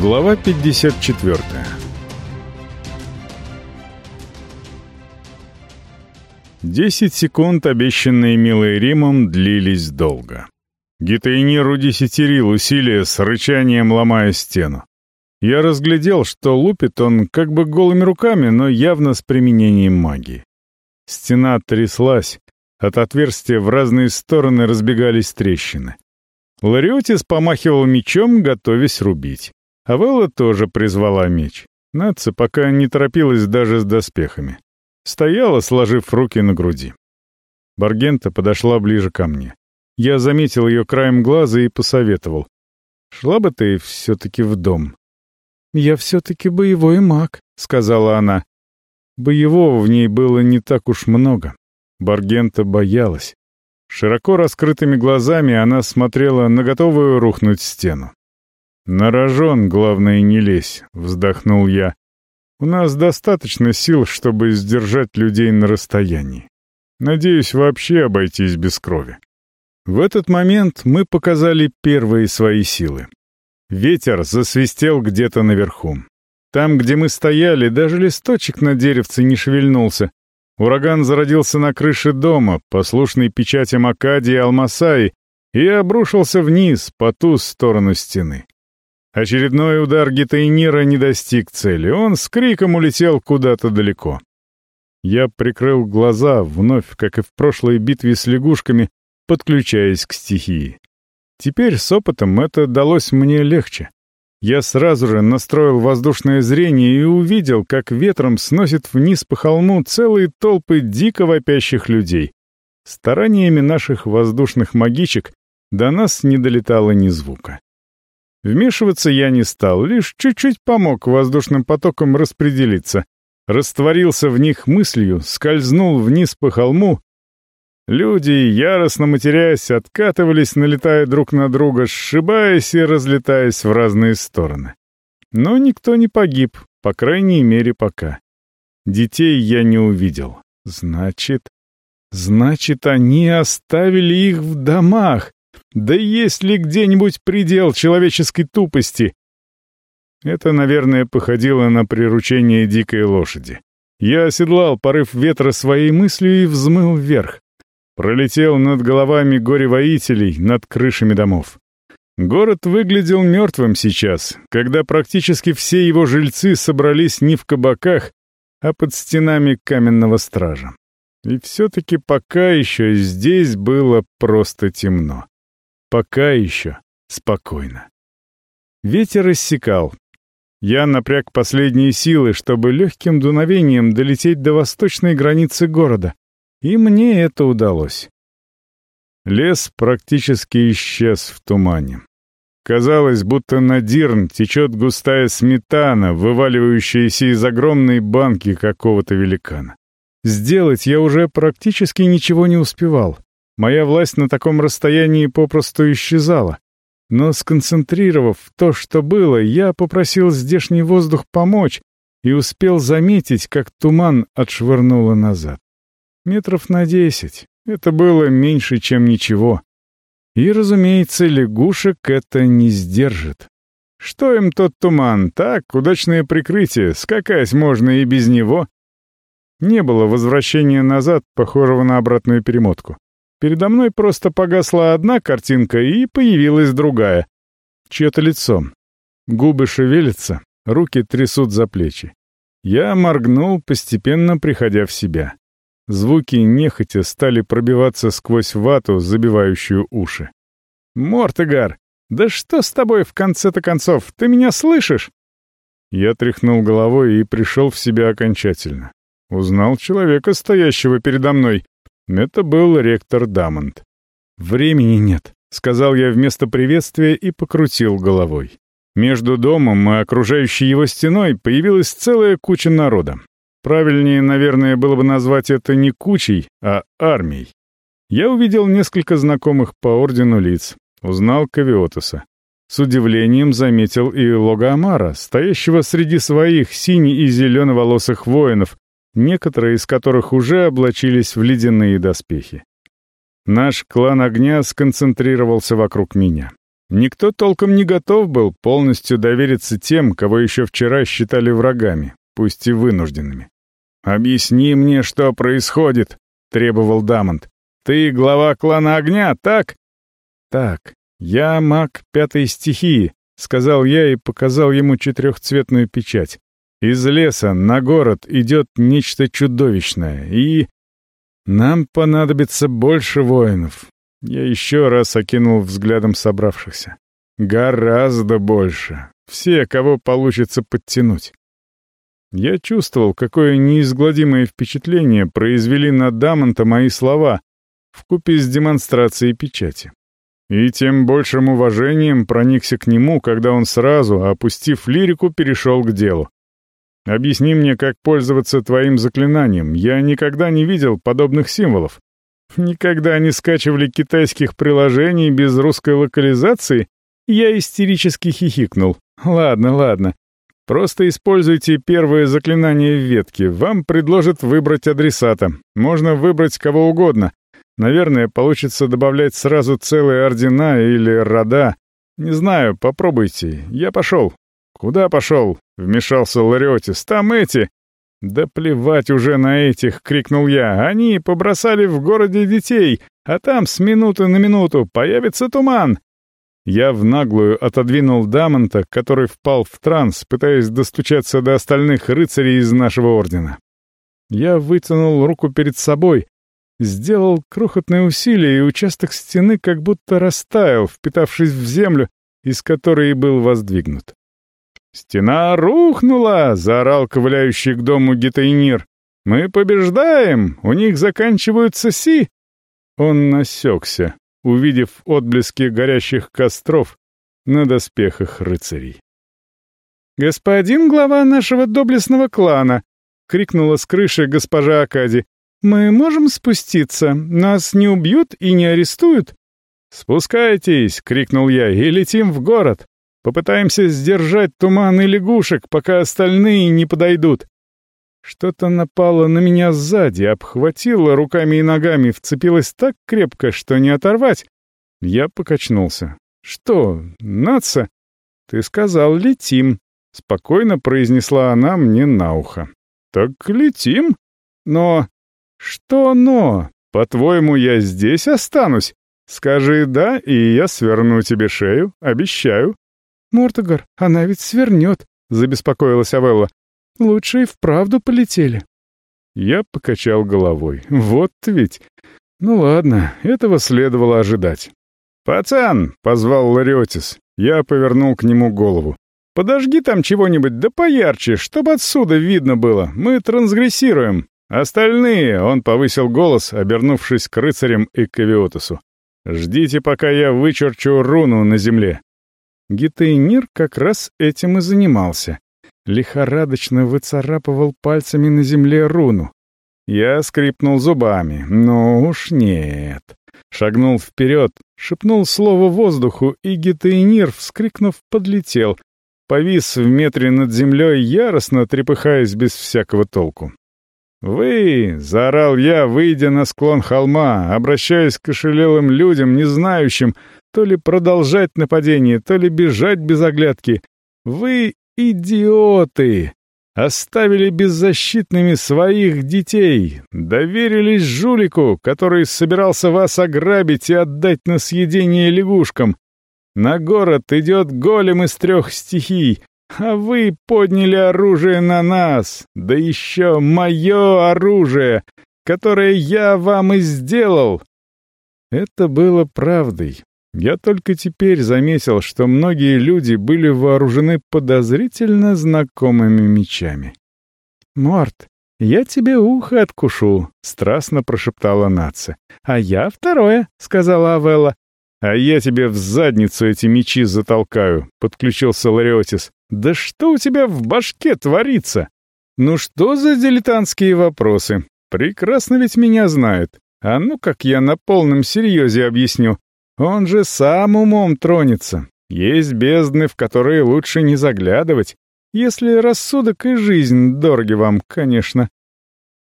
Глава 54 Десять секунд, обещанные милой Римом, длились долго. Гитаинир удесятерил усилия с рычанием ломая стену. Я разглядел, что лупит он как бы голыми руками, но явно с применением магии. Стена тряслась, от отверстия в разные стороны разбегались трещины. Лариотис помахивал мечом, готовясь рубить. Авелла тоже призвала меч. Нация пока не торопилась даже с доспехами. Стояла, сложив руки на груди. Баргента подошла ближе ко мне. Я заметил ее краем глаза и посоветовал. «Шла бы ты все-таки в дом». «Я все-таки боевой маг», — сказала она. Боевого в ней было не так уж много. Баргента боялась. Широко раскрытыми глазами она смотрела на готовую рухнуть стену. «На рожон, главное, не лезь», — вздохнул я. «У нас достаточно сил, чтобы сдержать людей на расстоянии. Надеюсь, вообще обойтись без крови». В этот момент мы показали первые свои силы. Ветер засвистел где-то наверху. Там, где мы стояли, даже листочек на деревце не шевельнулся. Ураган зародился на крыше дома, послушный печатям Акадии Алмасаи, и обрушился вниз, по ту сторону стены. Очередной удар Гитайнира не достиг цели, он с криком улетел куда-то далеко. Я прикрыл глаза, вновь, как и в прошлой битве с лягушками, подключаясь к стихии. Теперь с опытом это далось мне легче. Я сразу же настроил воздушное зрение и увидел, как ветром сносит вниз по холму целые толпы дико вопящих людей. Стараниями наших воздушных магичек до нас не долетало ни звука. Вмешиваться я не стал, лишь чуть-чуть помог воздушным потокам распределиться. Растворился в них мыслью, скользнул вниз по холму. Люди, яростно матерясь, откатывались, налетая друг на друга, сшибаясь и разлетаясь в разные стороны. Но никто не погиб, по крайней мере, пока. Детей я не увидел. Значит... Значит, они оставили их в домах. Да есть ли где-нибудь предел человеческой тупости? Это, наверное, походило на приручение дикой лошади. Я оседлал порыв ветра своей мыслью и взмыл вверх. Пролетел над головами горе-воителей, над крышами домов. Город выглядел мертвым сейчас, когда практически все его жильцы собрались не в кабаках, а под стенами каменного стража. И все-таки пока еще здесь было просто темно. Пока еще спокойно. Ветер иссякал. Я напряг последние силы, чтобы легким дуновением долететь до восточной границы города. И мне это удалось. Лес практически исчез в тумане. Казалось, будто на Дирн течет густая сметана, вываливающаяся из огромной банки какого-то великана. Сделать я уже практически ничего не успевал. Моя власть на таком расстоянии попросту исчезала. Но сконцентрировав то, что было, я попросил здешний воздух помочь и успел заметить, как туман отшвырнуло назад. Метров на десять. Это было меньше, чем ничего. И, разумеется, лягушек это не сдержит. Что им тот туман? Так, удачное прикрытие, скакать можно и без него. Не было возвращения назад, похожего на обратную перемотку. Передо мной просто погасла одна картинка, и появилась другая. Чье-то лицо. Губы шевелятся, руки трясут за плечи. Я моргнул, постепенно приходя в себя. Звуки нехотя стали пробиваться сквозь вату, забивающую уши. «Мортегар, да что с тобой в конце-то концов? Ты меня слышишь?» Я тряхнул головой и пришел в себя окончательно. Узнал человека, стоящего передо мной. Это был ректор Дамонт. «Времени нет», — сказал я вместо приветствия и покрутил головой. Между домом и окружающей его стеной появилась целая куча народа. Правильнее, наверное, было бы назвать это не кучей, а армией. Я увидел несколько знакомых по ордену лиц, узнал Кавиотуса. С удивлением заметил и Логаамара, стоящего среди своих сине- и зеленоволосых воинов, некоторые из которых уже облачились в ледяные доспехи. Наш клан огня сконцентрировался вокруг меня. Никто толком не готов был полностью довериться тем, кого еще вчера считали врагами, пусть и вынужденными. «Объясни мне, что происходит», — требовал Дамонт. «Ты глава клана огня, так?» «Так, я маг пятой стихии», — сказал я и показал ему четырехцветную печать. «Из леса на город идет нечто чудовищное, и...» «Нам понадобится больше воинов». Я еще раз окинул взглядом собравшихся. «Гораздо больше. Все, кого получится подтянуть». Я чувствовал, какое неизгладимое впечатление произвели на Дамонта мои слова, вкупе с демонстрацией печати. И тем большим уважением проникся к нему, когда он сразу, опустив лирику, перешел к делу. «Объясни мне, как пользоваться твоим заклинанием. Я никогда не видел подобных символов. Никогда не скачивали китайских приложений без русской локализации?» Я истерически хихикнул. «Ладно, ладно. Просто используйте первое заклинание в ветке. Вам предложат выбрать адресата. Можно выбрать кого угодно. Наверное, получится добавлять сразу целые ордена или рода. Не знаю, попробуйте. Я пошел. Куда пошел? Вмешался Лариотис. Там эти. Да плевать уже на этих, крикнул я. Они побросали в городе детей, а там с минуты на минуту появится туман. Я в наглую отодвинул Дамонта, который впал в транс, пытаясь достучаться до остальных рыцарей из нашего ордена. Я вытянул руку перед собой, сделал крохотное усилие, и участок стены как будто растаял, впитавшись в землю, из которой и был воздвигнут. «Стена рухнула!» — заорал ковыляющий к дому Гетайнир. «Мы побеждаем! У них заканчиваются си!» Он насекся, увидев отблески горящих костров на доспехах рыцарей. «Господин глава нашего доблестного клана!» — крикнула с крыши госпожа Акади. «Мы можем спуститься? Нас не убьют и не арестуют?» «Спускайтесь!» — крикнул я, — «и летим в город. Попытаемся сдержать туман и лягушек, пока остальные не подойдут. Что-то напало на меня сзади, обхватило руками и ногами, вцепилось так крепко, что не оторвать. Я покачнулся. «Что, наца?» «Ты сказал, летим», — спокойно произнесла она мне на ухо. «Так летим? Но...» «Что но? По-твоему, я здесь останусь? Скажи «да», и я сверну тебе шею, обещаю». «Мортогар, она ведь свернет», — забеспокоилась Авелла. Лучше и вправду полетели». Я покачал головой. «Вот ведь. Ну ладно, этого следовало ожидать». «Пацан!» — позвал Лариотис. Я повернул к нему голову. «Подожги там чего-нибудь, да поярче, чтобы отсюда видно было. Мы трансгрессируем. Остальные...» — он повысил голос, обернувшись к рыцарям и к Авиотусу. «Ждите, пока я вычерчу руну на земле». Гитейнир как раз этим и занимался лихорадочно выцарапывал пальцами на земле руну. Я скрипнул зубами. «Ну уж нет». Шагнул вперед, шепнул слово воздуху, и гетейнир, вскрикнув, подлетел. Повис в метре над землей, яростно трепыхаясь без всякого толку. «Вы!» — заорал я, выйдя на склон холма, обращаясь к ошелелым людям, не знающим, то ли продолжать нападение, то ли бежать без оглядки. «Вы Идиоты! Оставили беззащитными своих детей, доверились жулику, который собирался вас ограбить и отдать на съедение лягушкам. На город идет голем из трех стихий, а вы подняли оружие на нас, да еще мое оружие, которое я вам и сделал. Это было правдой, я только теперь заметил, что многие люди были вооружены подозрительно знакомыми мечами. «Морт, я тебе ухо откушу», — страстно прошептала нация. «А я второе», — сказала Авелла. «А я тебе в задницу эти мечи затолкаю», — подключился Лариотис. «Да что у тебя в башке творится?» «Ну что за дилетантские вопросы? Прекрасно ведь меня знают. А ну как я на полном серьезе объясню. Он же сам умом тронется. Есть бездны, в которые лучше не заглядывать, если рассудок и жизнь дороги вам, конечно.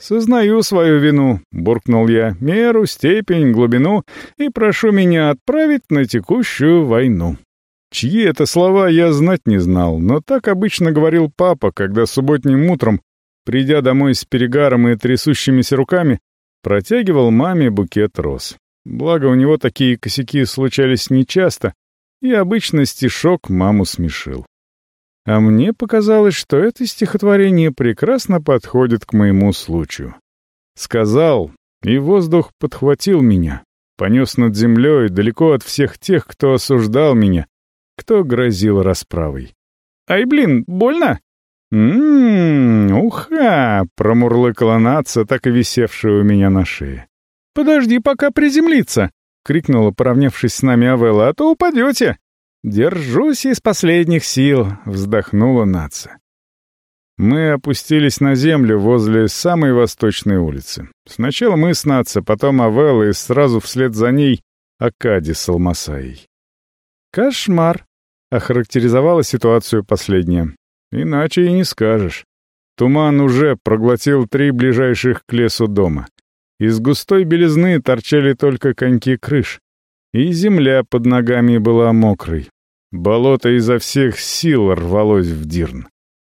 «Сознаю свою вину», — буркнул я, — «меру, степень, глубину, и прошу меня отправить на текущую войну». Чьи это слова, я знать не знал, но так обычно говорил папа, когда субботним утром, придя домой с перегаром и трясущимися руками, протягивал маме букет роз. Благо, у него такие косяки случались нечасто, и обычно стишок маму смешил. А мне показалось, что это стихотворение прекрасно подходит к моему случаю. Сказал, и воздух подхватил меня, понес над землей далеко от всех тех, кто осуждал меня, кто грозил расправой. «Ай, блин, больно?» «М-м-м, уха!» — промурлыкала наца, так и висевшая у меня на шее. «Подожди, пока приземлиться!» — крикнула, поравнявшись с нами Авелла, «а то упадете!» «Держусь из последних сил!» — вздохнула наца. Мы опустились на землю возле самой восточной улицы. Сначала мы с Наца, потом Авелла и сразу вслед за ней Акади с Алмасаей. «Кошмар!» — охарактеризовала ситуацию последняя. «Иначе и не скажешь. Туман уже проглотил три ближайших к лесу дома. Из густой белизны торчали только коньки крыш. И земля под ногами была мокрой. Болото изо всех сил рвалось в дирн.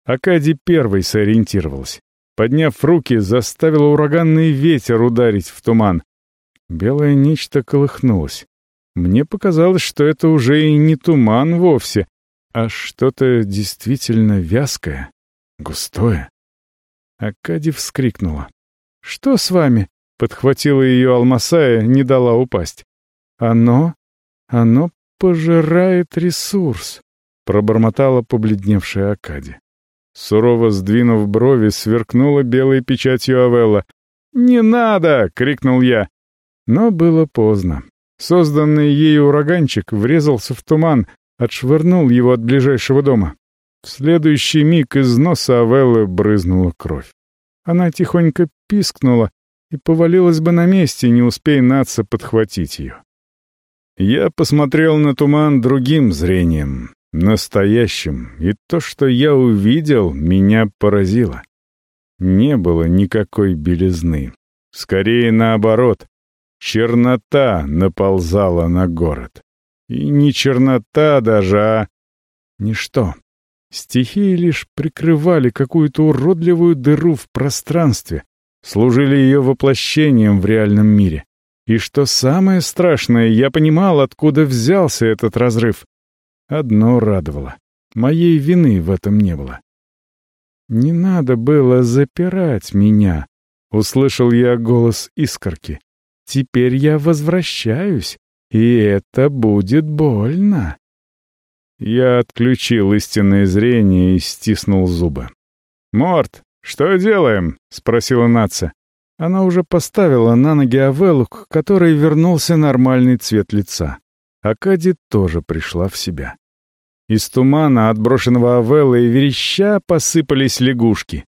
Акади первой сориентировалась. Подняв руки, заставила ураганный ветер ударить в туман. Белое нечто колыхнулось. Мне показалось, что это уже и не туман вовсе, а что-то действительно вязкое, густое. Акади вскрикнула. «Что с вами?» Подхватила ее Алмасая, не дала упасть. «Оно? Оно пожирает ресурс», — пробормотала побледневшая Акади. Сурово сдвинув брови, сверкнула белой печатью Авелла. «Не надо!» — крикнул я. Но было поздно. Созданный ею ураганчик врезался в туман, отшвырнул его от ближайшего дома. В следующий миг из носа Авеллы брызнула кровь. Она тихонько пискнула, и повалилась бы на месте, не успея наться подхватить ее. Я посмотрел на туман другим зрением, настоящим, и то, что я увидел, меня поразило. Не было никакой белизны. Скорее наоборот, чернота наползала на город. И не чернота даже, а ничто. Стихии лишь прикрывали какую-то уродливую дыру в пространстве, служили ее воплощением в реальном мире. И что самое страшное, я понимал, откуда взялся этот разрыв. Одно радовало. Моей вины в этом не было. «Не надо было запирать меня», — услышал я голос искорки. «Теперь я возвращаюсь, и это будет больно». Я отключил истинное зрение и стиснул зубы. «Морт, «Что делаем?» — спросила Наца. Она уже поставила на ноги Авеллу, к которой вернулся нормальный цвет лица. Акади тоже пришла в себя. Из тумана, отброшенного Авеллы и вереща, посыпались лягушки.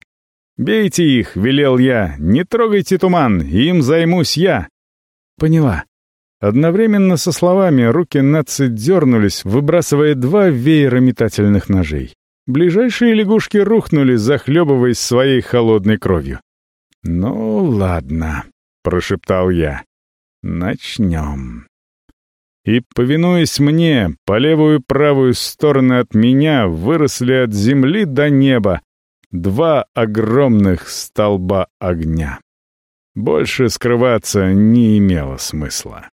«Бейте их!» — велел я. «Не трогайте туман! Им займусь я!» «Поняла». Одновременно со словами руки Наци дернулись, выбрасывая два веера метательных ножей. Ближайшие лягушки рухнули, захлебываясь своей холодной кровью. «Ну, ладно», — прошептал я. «Начнем». И, повинуясь мне, по левую и правую стороны от меня выросли от земли до неба два огромных столба огня. Больше скрываться не имело смысла.